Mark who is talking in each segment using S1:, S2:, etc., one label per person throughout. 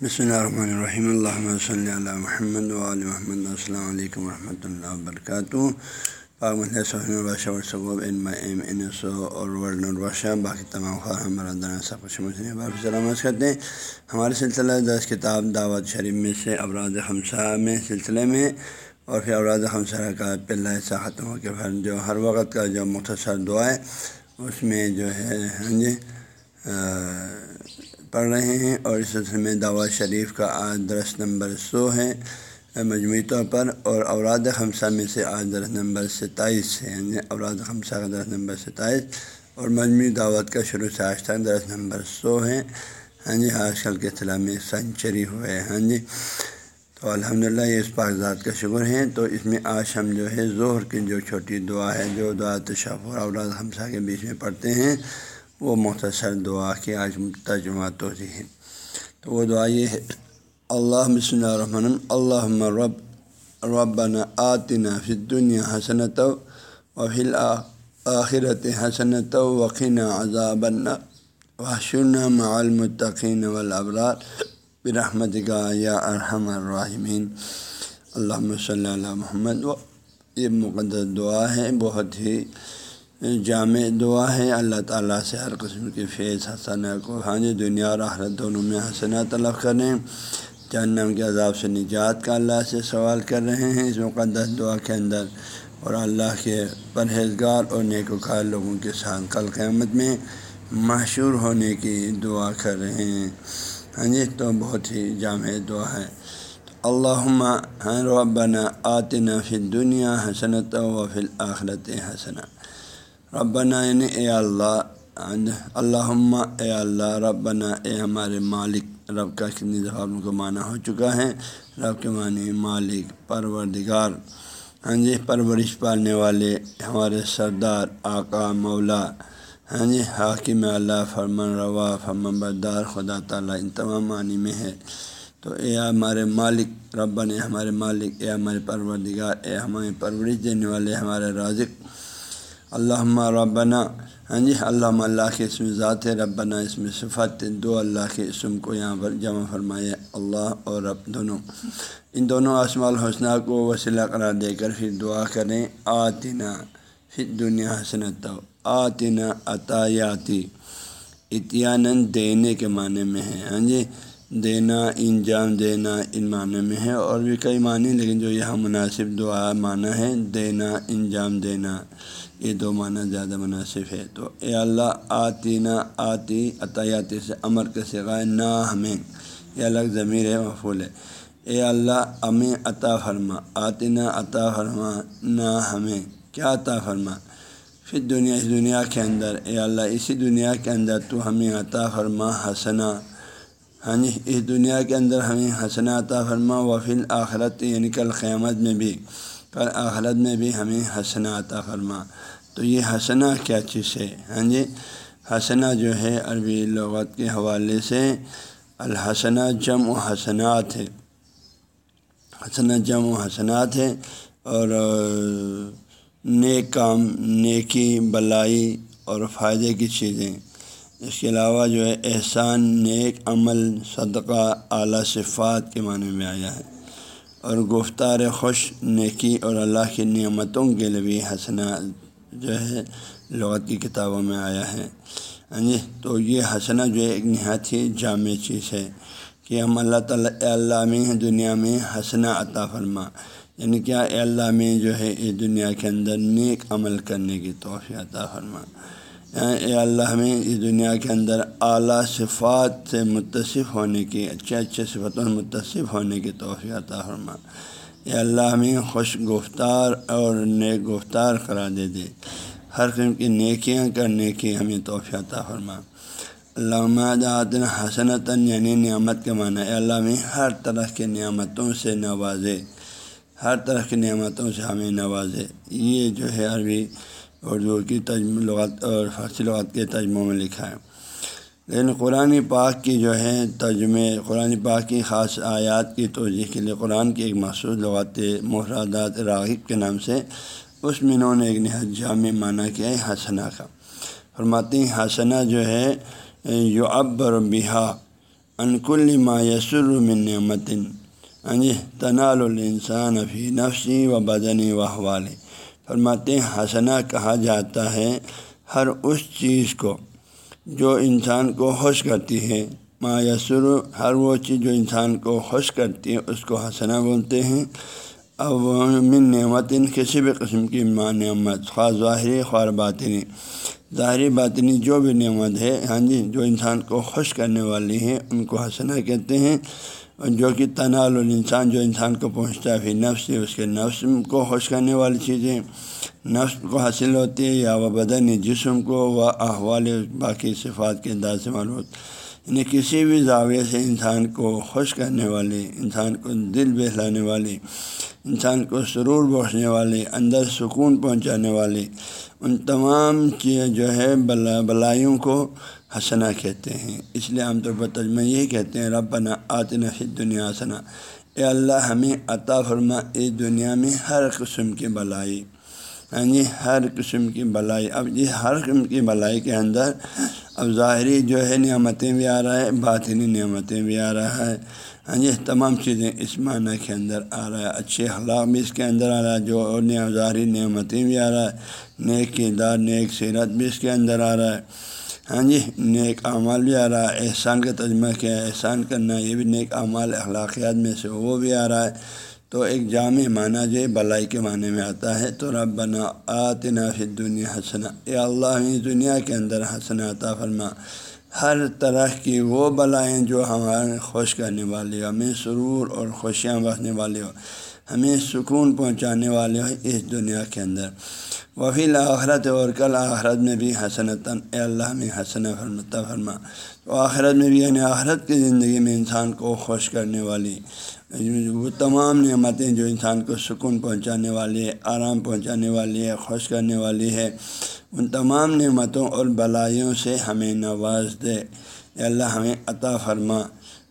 S1: بسم اللہ الرحمن الرحیم اللہ صلی اللہ محمد علیہ محمد السلام علیکم ورحمۃ اللہ وبرکاتہ اور ورن البشہ باقی تمام خواہم برادران سب کچھ مجھے باقی سلامت کرتے ہیں ہمارے سلسلہ دس کتاب دعوت شریف میں سے ابراد خمسہ میں سلسلے میں اور پھر اوراد خمسہ کا پہلا حصہ ختم ہو کے پھر جو ہر وقت کا جو مختصر دعا ہے اس میں جو ہے ہاں جی پڑھ رہے ہیں اور اس سلسلے میں دعوت شریف کا آج درس نمبر سو ہے۔ مجموعی طور پر اور اوراد خمسہ میں سے آج درس نمبر ستائیس ہے یعنی اوراد خمسہ کا درس نمبر ستائیس اور مجموعی دعوت کا شروع سے آج تک درس نمبر سو ہے۔ ہاں جی آج کل کے اطلاع میں سنچری ہوئے ہاں جی تو الحمد للہ یہ اس پاکزات کا شکر ہے۔ تو اس میں آج ہم جو ہے ظہر کی جو چھوٹی دعا ہے، جو دعا تشف اور اوراد خمسہ کے بیچ میں پڑھتے ہیں وہ مختصر دعا کی آج ترجمات ہوتی ہے۔ تو وہ دعا یہ ہے اللہ بسم اللہ الرحمن اللہ رب، ربنا آتنا فی الدنیا حسنت و فی آخرت حسنت وقین عذاب وحشرنا مع المتقین والابرار۔ برحمت کا یا ارحم الرحمین اللہ صلی اللہ محمد۔ و یہ مقدس دعا ہے، بہت ہی جامع دعا ہے۔ اللہ تعالیٰ سے ہر قسم کی فیض حسن کو ہاں جی دنیا اور آخرت دونوں میں حسنا طلب کریں۔ جہنم کے عذاب سے نجات کا اللہ سے سوال کر رہے ہیں۔ اس مقدس دعا کے اندر اور اللہ کے پرہیزگار اور نیکوکار لوگوں کے ساتھ کل قیامت میں مشہور ہونے کی دعا کر رہے ہیں۔ ہاں جی تو بہت ہی جامع دعا ہے۔ اللہ ربنا آتنا فی دنیا حسنت و فی الآخرت حسنا ربنا یعنی اے اللہ یعنی اللہ اے اللہ، ربنا اے ہمارے مالک۔ رب کا کتنی دفعہ ان کو معنی ہو چکا ہے۔ رب کے معنی مالک، پروردگار۔ ہاں جی پرورش پالنے والے، ہمارے سردار، آقا، مولا۔ ہاں جی حاکم اللہ فرمن روا فرمن بردار، خدا تعالیٰ، ان تمام معنی میں ہے۔ تو اے ہمارے مالک رب نے ہمارے مالک، اے ہمارے پروردگار، اے ہمارے پرورش دینے والے، ہمارے رازق۔ اللہ ربنا ہاں جی اللہ اللہ کے اسم ذات ربنا، اس میں صفت دو اللہ کے اسم کو یہاں پر جمع فرمائے، اللہ اور رب دونوں۔ ان دونوں اسما الحسنہ کو وسیلہ قرار دے کر پھر دعا کریں، آتنا پھر دنیا حسنت آتنا عطایاتی۔ اتیان دینے کے معنی میں ہے ہاں جی دینا انجام دینا ان معنی میں ہے اور بھی کئی معنی لیکن جو یہاں مناسب دعا معنی ہے، دینا، انجام دینا، یہ دو معنی زیادہ مناسب ہے۔ تو اے اللہ آتی نہ آتی عطیاتی سے امر کے سگائے نہ ہمیں۔ یہ الگ ضمیر ہے مفول ہے۔ اے اللہ، ہمیں عطا فرما۔ آتی نہ عطا فرما، نہ ہمیں۔ کیا عطا فرما؟ پھر دنیا اس دنیا کے اندر۔ اے اللہ، اسی دنیا کے اندر تو ہمیں عطا فرما، حسنا۔ ہاں جی اس دنیا کے اندر ہمیں حسنا عطا فرما و آخرت یعنی کل قیامت میں بھی، کل آخرت میں بھی ہمیں حسنا عطا فرما۔ تو یہ حسنا کیا چیز ہے؟ ہاں جی حسنا جو ہے عربی لغت کے حوالے سے الحسنہ جم و حسنات ہے۔ حسنا جم و حسنات ہے اور نیک کام، نیکی، بلائی اور فائدے کی چیزیں۔ اس کے علاوہ جو ہے احسان، نیک عمل، صدقہ، اعلیٰ صفات کے معنی میں آیا ہے۔ اور گفتار خوش، نیکی اور اللہ کی نعمتوں کے لیے بھی حسنا جو ہے لغت کی کتابوں میں آیا ہے۔ ہاں جی تو یہ حسنا جو ہے ایک نہایت ہی جامع چیز ہے کہ ہم اللہ تعالیٰ اللہ میں دنیا میں حسنا عطا فرما۔ یعنی کیا اللہ میں جو ہے اس دنیا کے اندر نیک عمل کرنے کی توفیع عطا فرما۔ اے اللہ میں اس دنیا کے اندر اعلیٰ صفات سے متصف ہونے کی، اچھے اچھے صفتوں سے متصف ہونے کی توفیع عطا فرما۔ اے اللہ میں خوش گفتار اور نیک گفتار کرا دے دے۔ ہر قسم کی نیکیاں کرنے کی ہمیں توفیع عطا فرما۔ علامہ حسنتاً یعنی نعمت کے معنی، اے اللہ میں ہر طرح کے نعمتوں سے نوازے۔ ہر طرح کی نعمتوں سے ہمیں نوازے۔ یہ جو ہے عربی اردو کی تجم لغت اور فارسی لغت کے تجموں میں لکھا ہے۔ لیکن قرآن پاک کی جو ہے ترجمے، قرآن پاک کی خاص آیات کی توجہ کے لیے قرآن کی ایک مخصوص لغات محرادات راغب کے نام سے، اس میں انہوں نے ایک نہایت جامع معنی کیا ہے حسنا کا۔ فرماتی حسنا جو ہے یو ابر بہا انکل ما یسر من نعمت ہاں جی یعنی تنال الانسان فی نفسی و بدنی و حوالے فرماتے ہیں حسنا کہا جاتا ہے ہر اس چیز کو جو انسان کو خوش کرتی ہے۔ ما یسر، ہر وہ چیز جو انسان کو خوش کرتی ہے، اس کو حسنا بولتے ہیں۔ اب من نعمت، کسی بھی قسم کی ماں نعمت، خواہ ظاہری، خواہ باطنی۔ ظاہری، باطنی جو بھی نعمت ہے ہاں جی جو انسان کو خوش کرنے والی ہیں ان کو حسنا کہتے ہیں۔ جو کہ تنال الانسان جو انسان کو پہنچتا ہے، پھر نفس سے اس کے نفس کو خوش کرنے والی چیزیں نفس کو حاصل ہوتی ہے یا وہ بدن جسم کو و احوال باقی صفات کے انداز سے معلوم یعنی کسی بھی زاویے سے انسان کو خوش کرنے والے انسان کو دل بہلانے والے انسان کو سرور بوسنے والی، اندر سکون پہنچانے والی، ان تمام چیز جو ہے بلا، بلائیوں کو حسنا کہتے ہیں۔ اس لیے عام طور پر تجمہ یہی کہتے ہیں، ربنا آتنا فی دنیا حسنا۔ اے اللہ، ہمیں عطا فرما اس دنیا میں ہر قسم کی بلائی۔ ہاں جی ہر قسم کی بلائی۔ اب یہ ہر قسم کی بلائی کے اندر، اب ظاہری جو ہے نعمتیں بھی آ رہا ہے، باطنی نعمتیں بھی آ رہا ہے۔ ہاں جی تمام چیزیں اس معنی کے اندر آ رہا ہے۔ اچھے اخلاق بھی اس کے اندر آ رہا ہے، جو اور ظاہری نعمتیں بھی آ رہا ہے۔ نیک کردار، نیک سیرت بھی اس کے اندر آ رہا ہے۔ ہاں جی نیک اعمال بھی آ رہا ہے۔ احسان کا تجمہ کیا ہے؟ احسان کرنا، یہ بھی نیک اعمال، اخلاقیات میں سے وہ بھی آ رہا ہے۔ تو ایک جامع معنی جو بلائی کے معنی میں آتا ہے۔ تو رب بنا آتنا فی دنیا حسنا یا اللہ دنیا کے اندر حسنا عطا فرما۔ ہر طرح کی وہ بلائیں جو ہمارے خوش کرنے والی ہمیں سرور اور خوشیاں بخنے والی ہو ہمیں سکون پہنچانے والے ہو اس دنیا کے اندر۔ وفیل آخرت اور کل آخرت میں بھی حسنتاً، اے اللہ میں حسن فرمتا فرما۔ تو آخرت میں بھی یعنی آخرت کی زندگی میں انسان کو خوش کرنے والی، وہ تمام نعمتیں جو انسان کو سکون پہنچانے والی ہے، آرام پہنچانے والی ہے، خوش کرنے والی ہے، ان تمام نعمتوں اور بلائیوں سے ہمیں نواز دے۔ اے اللہ ہمیں عطا فرما۔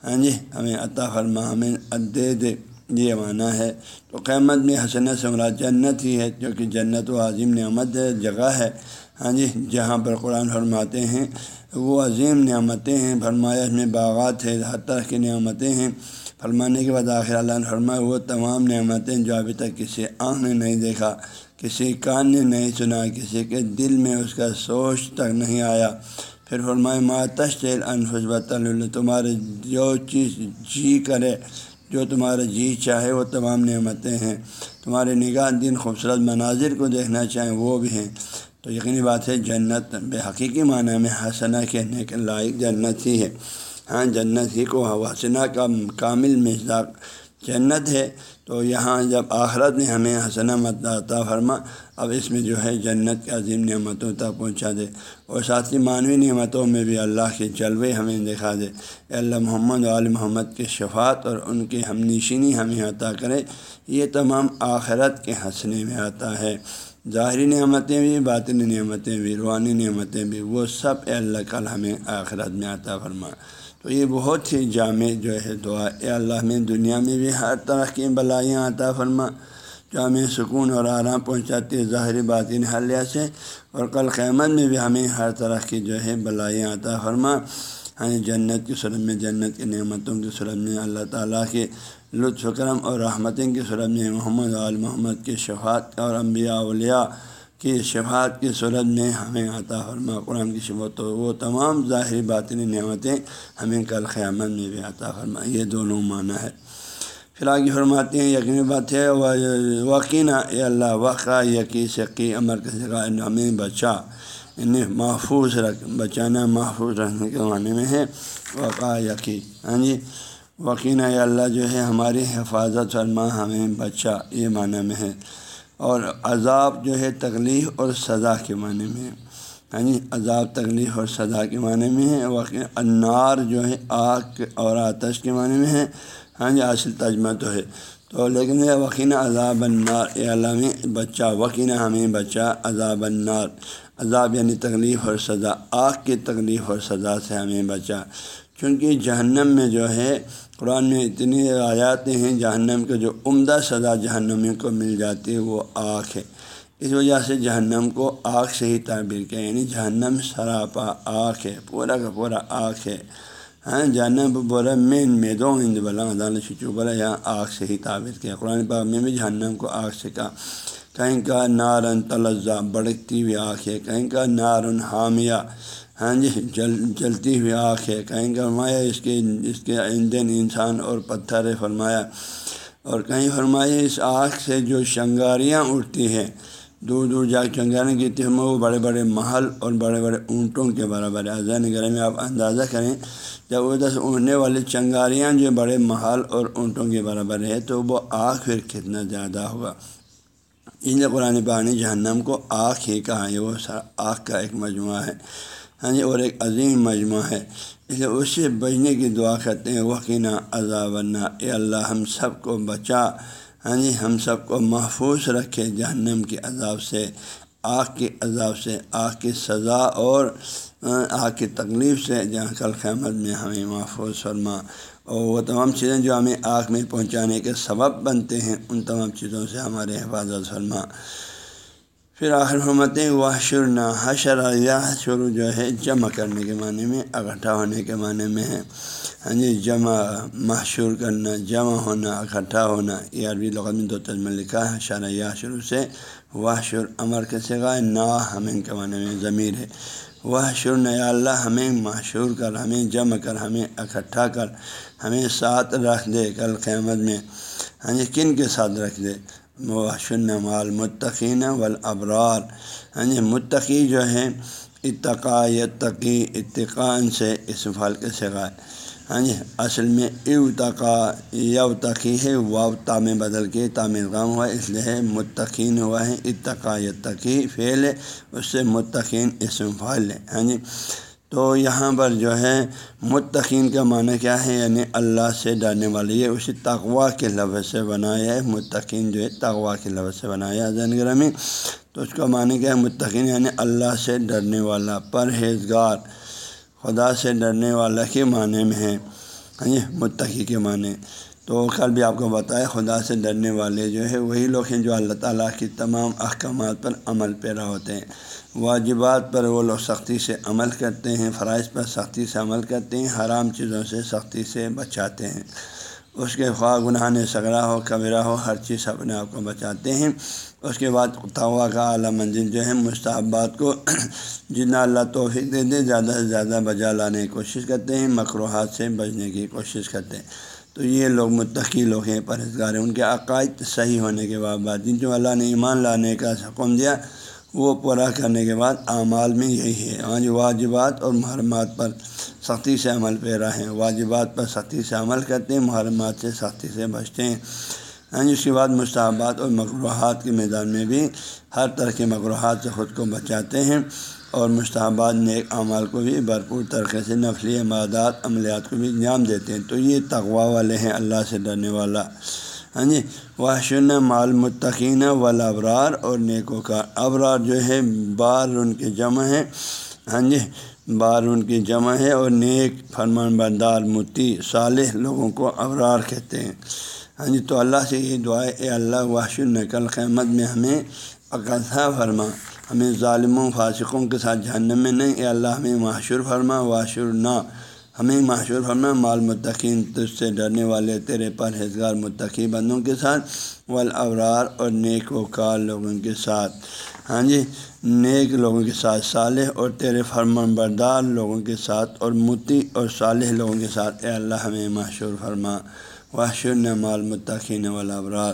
S1: ہاں جی ہمیں عطا فرما، ہمیں دے دے۔ یہ معنی ہے تو قیامت میں حسن سے مراد جنت ہی ہے جو کہ جنت و عظیم نعمت جگہ ہے۔ ہاں جی جہاں پر قرآن فرماتے ہیں، وہ عظیم نعمتیں ہیں۔ فرمایا میں باغات ہے ہر طرح کی نعمتیں ہیں۔ فرمانے کے بعد آخر اللہ نے فرمایا، وہ تمام نعمتیں جو ابھی تک کسی آنکھ نے نہیں دیکھا، کسی کان نے نہیں سنا، کسی کے دل میں اس کا سوچ تک نہیں آیا۔ پھر فرمائے ماں تشل انفسبت تمہارے جو چیز جی کرے جو تمہارا جی چاہے وہ تمام نعمتیں ہیں۔ تمہارے نگاہ دن خوبصورت مناظر کو دیکھنا چاہیں وہ بھی ہیں۔ تو یقینی بات ہے جنت بے حقیقی معنی میں حسنا کہنے کے لائق جنت ہی ہے۔ ہاں جنت ہی کو حسنا کا کامل مزاق جنت ہے، تو یہاں جب آخرت نے ہمیں حسنا عطا فرما، اب اس میں جو ہے جنت کے عظیم نعمتوں تک پہنچا دے۔ اور ساتھ ہی معنوی نعمتوں میں بھی اللہ کے جلوے ہمیں دکھا دے۔ اے اللہ محمد عال محمد کے شفات اور ان کی ہم نشینی ہمیں عطا کرے۔ یہ تمام آخرت کے ہنسنے میں آتا ہے۔ ظاہری نعمتیں بھی، باطنی نعمتیں بھی، روحانی نعمتیں بھی، وہ سب اے اللہ کل ہمیں آخرت میں عطا فرما۔ تو یہ بہت ہی جامع جو ہے دعا اے اللہ، میں دنیا میں بھی ہر طرح کی بلائیاں عطا فرما۔ جو ہمیں سکون اور آرام پہنچاتی ہے، ظاہری بات ان حلیہ سے۔ اور کل قیامت میں بھی ہمیں ہر طرح کی جو ہے بلائیاں عطا فرما۔ ہمیں جنت کی صورت میں، جنت کی نعمتوں کی صورت میں، اللہ تعالیٰ کے لطف کرم اور رحمتیں کی صورت میں، محمد عال محمد کے شفات اور انبیاء، اولیاء کی شفاعت کی صورت میں ہمیں عطا فرما۔ قرآن کی شبت وہ تمام ظاہری باطنی نعمتیں ہمیں کل قیامت میں بھی عطا فرما۔ یہ دونوں معنی ہے پھر آگے فرماتے ہیں، یقینی بات ہے وقینہ اے اللہ، وقع یقی شقی، امر کے سکا ہمیں بچا۔ انہیں محفوظ رکھ، بچانا محفوظ رکھنے کے معنی میں ہے۔ وقع یقی ہاں جی وقینہ اے اللہ، جو ہے ہماری حفاظت فرما، ہمیں بچا۔ یہ معنی میں ہے۔ اور عذاب جو ہے تکلیف اور سزا کے معنی میں ہاں جی عذاب، تکلیف اور سزا کے معنی میں ہے۔ واقعی انار جو ہے آگ اور آتش کے معنی میں ہے۔ ہاں جی اصل تجمہ تو ہے۔ تو لیکن یہ وقینہ عذاب النار، اے علام بچہ وقینہ ہمیں بچہ عذاب النار۔ عذاب یعنی تکلیف اور سزا، آگ کی تکلیف اور سزا سے ہمیں بچا چونکہ جہنم میں جو ہے، قرآن میں اتنی آیاتیں ہیں، جہنم کے جو عمدہ سزا جہنمی کو مل جاتی ہے، وہ آگ ہے۔ اس وجہ سے جہنم کو آگ سے ہی تعبیر کیا یعنی جہنم سراپا آگ ہے، پورا کا پورا آگ ہے۔ ہاں جہنم بولا مین میدوں ہند بلا شچو بولا یہاں آگ سے ہی تعبیر کیا۔ قرآن پاک میں بھی جہنم کو آگ سے کہا۔ کہیں کا نارن تلزہ بڑکتی ہوئی آنکھ ہے کہیں کا نارن حامیہ ہاں جی جل، جلتی ہوئی آنکھ ہے کہیں کا فرمایا اس کے اس کے ایندھن انسان اور پتھر فرمایا۔ اور کہیں فرمایا اس آنکھ سے جو شنگاریاں اٹھتی ہیں، دور دور جا کے چنگاریاں گرتی ہیں وہ بڑے بڑے محل اور بڑے بڑے اونٹوں کے برابر ہے۔ اذان گرے میں آپ اندازہ کریں، جب ادھر سے اڑنے والی چنگاریاں جو بڑے محل اور اونٹوں کے برابر ہے، تو وہ آنکھ پھر کتنا زیادہ ہوگا۔ ان قرآن پانی جہنم کو آنکھ ہی کہا ہے، وہ آنکھ کا ایک مجموعہ ہے۔ ہاں جی اور ایک عظیم مجموعہ ہے۔ اس لیے اس سے بچنے کی دعا کرتے ہیں وقینہ عذاب اے اللہ، ہم سب کو بچا۔ ہاں جی ہم سب کو محفوظ رکھے جہنم کے عذاب سے آگ کے عذاب سے آگ کی سزا اور آگ کی تکلیف سے۔ جہاں کل قیامت میں ہمیں محفوظ فرما۔ اور وہ تمام چیزیں جو ہمیں آگ میں پہنچانے کے سبب بنتے ہیں، ان تمام چیزوں سے ہمارے حفاظت فرما۔ پھر آخر حرمتیں واشر نہ حشر، یا شروع جو ہے، جمع کرنے کے معنی میں، اکٹھا ہونے کے معنی میں ہے۔ ہاں جی جمع، محشور کرنا، جمع ہونا، اکٹھا ہونا۔ یہ عربی لغت میں دو تجمہ لکھا ہے شرح یا شروع سے۔ واشر امر کے سگائے نا، ہمیں کے معنی میں ضمیر ہے۔ وہ شر یا اللہ، ہمیں معشور کر، ہمیں جمع کر، ہمیں اکٹھا کر۔ ہمیں ساتھ رکھ دے، کل قیامت میں ہاں جی کن کے ساتھ رکھ دے۔ واشن مال متقین والابرار۔ ہاں جی متقی جو ہے اتقا یتقی، اتقان سے، اس پھل کے سگائے ہاں جی اصل میں اوتقا یوتقی ہے واؤ میں بدل کے تعمیر غام ہوا، اس لیے متقین ہوا ہے۔ اتقا یتقی، فعل ہے، اس سے متقین اسم فعل ہے۔ ہاں جی تو یہاں پر جو ہے متقین کا معنی کیا ہے؟ یعنی اللہ سے ڈرنے والے یہ اسی تغوا کے لفظ سے بنایا ہے۔ متقین جو ہے تغوا کے لفظ سے بنایا زین گرامی، تو اس کا معنی کیا ہے؟ متقین یعنی اللہ سے ڈرنے والا، پرہیزگار، خدا سے ڈرنے والا کے معنی میں ہے۔ ہاں جی، متقی کے معنی۔ تو کل بھی آپ کو بتایا خدا سے ڈرنے والے جو ہے وہی لوگ ہیں جو اللہ تعالیٰ کی تمام احکامات پر عمل پیرا ہوتے ہیں۔ واجبات پر وہ لوگ سختی سے عمل کرتے ہیں، فرائض پر سختی سے عمل کرتے ہیں، حرام چیزوں سے سختی سے بچاتے ہیں۔ اس کے خواہ گناہ نے سگڑا ہو کبرا ہو، ہر چیز اپنے آپ کو بچاتے ہیں۔ اس کے بعد توا کا اعلیٰ منزل جو ہے مستحبات کو جتنا اللہ توفیق دے دے، زیادہ سے زیادہ بجا لانے کی کوشش کرتے ہیں مقروحات سے بچنے کی کوشش کرتے ہیں۔ تو یہ لوگ متقی لوگ ہیں پرہزگار ہیں۔ ان کے عقائد صحیح ہونے کے بعد جن جو اللہ نے ایمان لانے کا حکم دیا، وہ پورا کرنے کے بعد اعمال میں یہی ہے۔ آج واجبات اور محرمات پر سختی سے عمل پیرا ہیں۔ واجبات پر سختی سے عمل کرتے ہیں، محرمات سے سختی سے بچتے ہیں۔ ہاں اس کے بعد مشتبات اور مقروحات کے میدان میں بھی ہر طرح کے مقروحات سے خود کو بچاتے ہیں۔ اور مشتبات نیک اعمال کو بھی بھرپور طریقے سے نفلی عمادات، عملیات کو بھی انجام دیتے ہیں۔ تو یہ تغوا والے ہیں اللہ سے ڈرنے والا۔ ہاں جی؟ واشن مال متقین ولابرار اور نیکو کا ابرار جو ہے بار ان کے جمع ہے ہاں جی؟ بار ان کی جمع ہے اور نیک فرمان بردار متی، صالح لوگوں کو ابرار کہتے ہیں۔ ہاں جی؟ تو اللہ سے یہ دعائے اے اللہ واشر نقل قیمت میں ہمیں اقسا فرما۔ ہمیں ظالموں، فاسقوں کے ساتھ جہنم میں نہیں۔ اے اللہ، ہمیں معاشر فرما واشر نہ۔ ہمیں معشور فرما، مال متقین، تجھ سے ڈرنے والے تیرے پرہیزگار متقی بندوں کے ساتھ ولاورار اور نیک و کار لوگوں کے ساتھ۔ ہاں جی نیک لوگوں کے ساتھ، صالح اور تیرے فرمان بردار لوگوں کے ساتھ، اور متی اور صالح لوگوں کے ساتھ۔ اے اللہ، ہمیں معشور فرما۔ واشر مال متقین ولاورار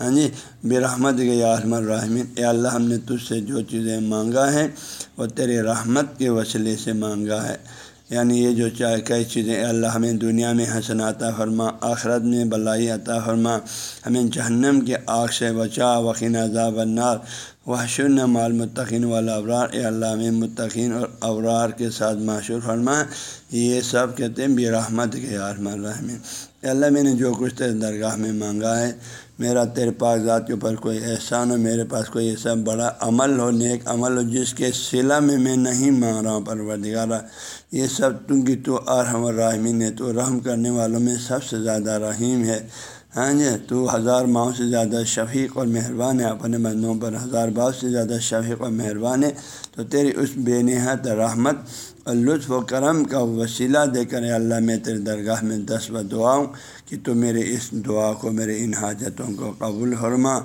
S1: ہاں جی بے رحمت کے الرحمین اے اللہ ہم نے تجھ سے جو چیزیں مانگا ہے وہ تیرے رحمت کے وسیلے سے مانگا ہے۔ یعنی یہ جو چاہے کئی چیزیں اللہ ہمیں دنیا میں حسن عطا فرما، آخرت میں بلائی عطا فرما، ہمیں جہنم کے آگ سے بچا وقین عذاب النار۔ وحشن مال متقین والا ابرار، اے اللہ ہمیں متقین اور ابرار کے ساتھ معشور فرما، یہ سب کہتے ہیں بے رحمت کے یارحم الرحمین اللہ میں نے جو کچھ تیرے درگاہ میں مانگا ہے، میرا تیرے پاک ذات کے اوپر کوئی احسان ہو میرے پاس کوئی ایسا بڑا عمل ہو، نیک عمل ہو، جس کے سلا میں میں نہیں مانگ رہا ہوں، پروردگارہ، یہ سب تم کی تو ارحم الرحمین ہے، تو رحم کرنے والوں میں سب سے زیادہ رحیم ہے۔ ہاں جی تو ہزار ماؤں سے زیادہ شفیق اور مہربان ہے اپنے بندوں پر ہزار باؤ سے زیادہ شفیق اور مہربان ہے تو تیری اس بے نہایت رحمت لطف و کرم کا وسیلہ دے کر اللہ میں تیرے درگاہ میں دس و دعاؤں کہ تو میرے اس دعا کو، میرے ان حاجتوں کو قبول حرما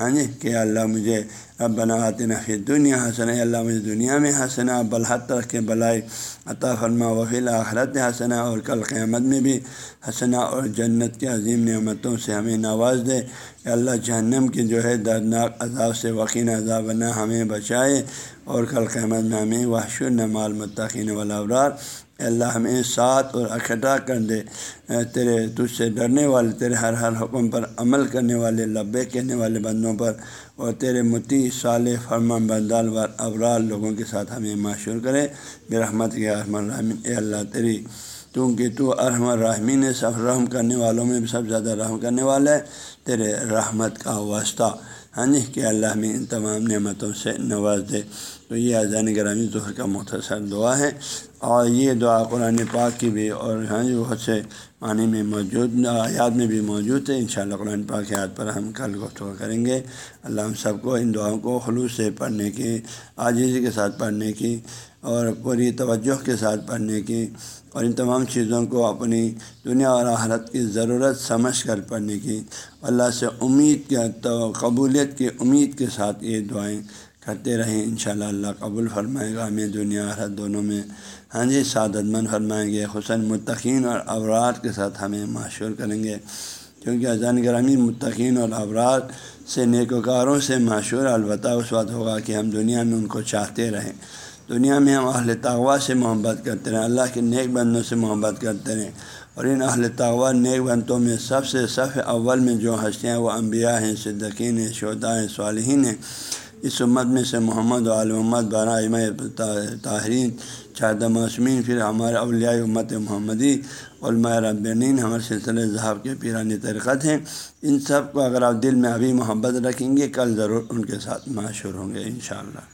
S1: ہاں جی کہ اللہ مجھے اب بناتے فی دنیا حسن اللہ مجھے دنیا میں حسنا بلحت رکھ کے بلائی عطا فرما وفیل آخرت حسنا اور کل قیامت میں بھی حسنا اور جنت کے عظیم نعمتوں سے ہمیں نواز دے۔ کہ اللہ جہنم کی جو ہے دردناک عذاب سے وقین عذاب بنا ہمیں بچائے۔ اور کل قیامت میں ہمیں وحش النمال متقین والاورار اللہ ہمیں ساتھ اور اکٹھا کر دے تیرے تجھ سے ڈرنے والے، تیرے ہر ہر حکم پر عمل کرنے والے لبے کہنے والے بندوں پر، اور تیرے متی صالح فرما بردال و ابرال لوگوں کے ساتھ ہمیں معشور کرے۔ بے رحمت کے الرحمن اے اللہ تیری کیونکہ تو ارحم الرحمین سب رحم کرنے والوں میں بھی سب زیادہ رحم کرنے والا ہے تیرے رحمت کا واسطہ۔ ہاں جی کہ اللہ میں ان تمام نعمتوں سے نواز دے۔ تو یہ اذان گرامی ظہر کا مختصر دعا ہے۔ اور یہ دعا قرآن پاک کی بھی اور ہاں جی بہت سے معنی میں موجود، آیات میں بھی موجود ہے۔ انشاءاللہ قرآن پاک یاد پر ہم کل گفتگو کریں گے۔ اللہ ہم سب کو ان دعاؤں کو خلوص سے پڑھنے کی، عاجزی کے ساتھ پڑھنے کی اور پوری توجہ کے ساتھ پڑھنے کی اور ان تمام چیزوں کو اپنی دنیا اور آحرت کی ضرورت سمجھ کر پڑھنے کی۔ اللہ سے امید کے تو قبولیت کی امید کے ساتھ یہ دعائیں کرتے رہیں۔ انشاءاللہ اللہ قبول فرمائے گا۔ ہمیں دنیا آحرت دونوں میں ہاں جی سعادت مند فرمائیں گے۔ حسن متقین اور ابرار کے ساتھ ہمیں معشور کریں گے۔ کیونکہ اذان گرامی متقین اور ابرار سے نیکوکاروں سے معشور، البتہ اس وقت ہوگا کہ ہم دنیا میں ان کو چاہتے رہیں۔ دنیا میں ہم اہل تغوا سے محبت کرتے رہیں، اللہ کے نیک بندوں سے محبت کرتے رہیں۔ اور ان اہل تغوا نیک بندوں میں سب سے صف اول میں جو ہستیاں وہ انبیاء ہیں صدقین ہیں شہدا ہیں، صالحین ہیں۔ اس امت میں سے محمد و محمد برآم طاہرین چاہدہ معصمین پھر ہمارے اولیاء امت محمدی، علماء ربین ہمارے سلسلے ذہب کے پیرانی ترقت ہیں۔ ان سب کو اگر آپ دل میں ابھی محبت رکھیں گے، کل ضرور ان کے ساتھ معشور ہوں گے، انشاءاللہ۔